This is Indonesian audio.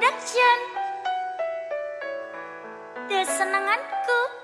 Production. Kesenanganku.